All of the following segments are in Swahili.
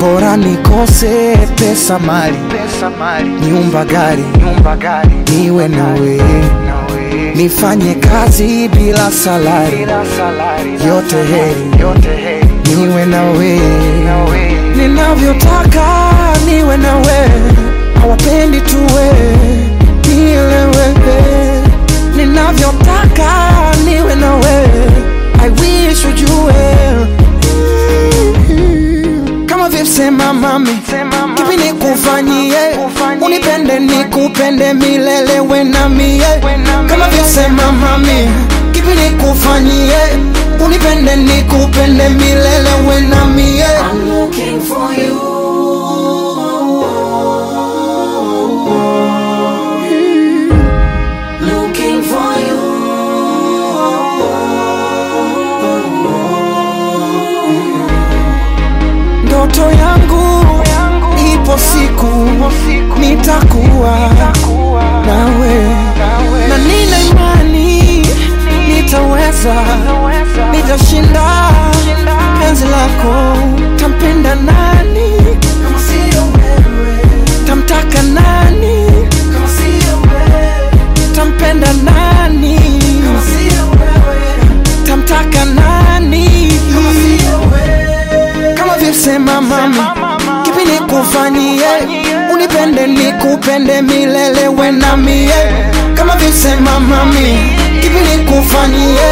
Bora nikose pesa mali, pesa mali, nyumba gari, nyumba gari, niwe na nifanye kazi bila salari, bila salari yote heri, yote heri, niwe na wewe Sema mami, kipi nikufanyie? Unipende nikupende milele we na mie. Kama vyosema mami kipi nikufanyie? Unipende nikupende milele we na mie. I'm looking for you. Siku nitakuwa nawe. Na nina imani nitaweza nitashinda. Penzi lako tampenda nani? Tamtaka nani? Tampenda nani? Tamtaka nani? Kama vyosema kipi nikufanyie unipende nikupende milele we na mie. Kama visema mami kipi nikufanyie?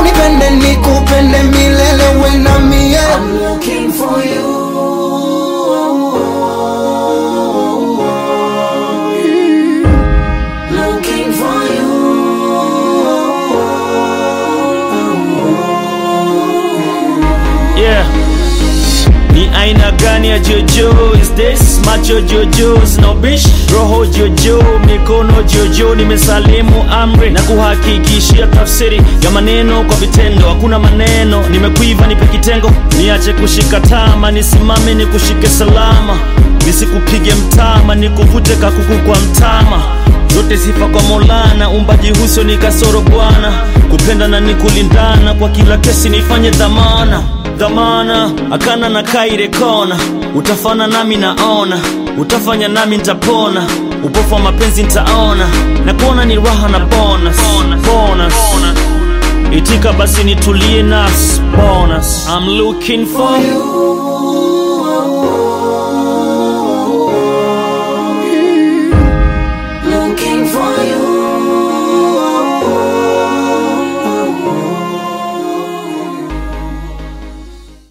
Unipende nikupende milele we na mie. You. Yeah. Aina gani ya jojo? Is this? Macho jojo? No bish, roho jojo, mikono jojo. Nimesalimu amri na kuhakikishia tafsiri ya maneno kwa vitendo. Hakuna maneno, nimekuiva nipe kitengo, niache kushika tama, nisimame nikushike salama, nisikupige mtama, nikuvute kakuku kwa mtama. Zote sifa kwa Molana, umbaji huso ni kasoro Bwana, kupenda na ni kulindana, kwa kila kesi nifanye dhamana dhamana, akana na kaire kona, utafana nami naona, utafanya nami ntapona upofu wa mapenzi ntaona na kuona ni raha na bonus, bonus. Itika basi nitulie nas bonus. I'm. Looking for you.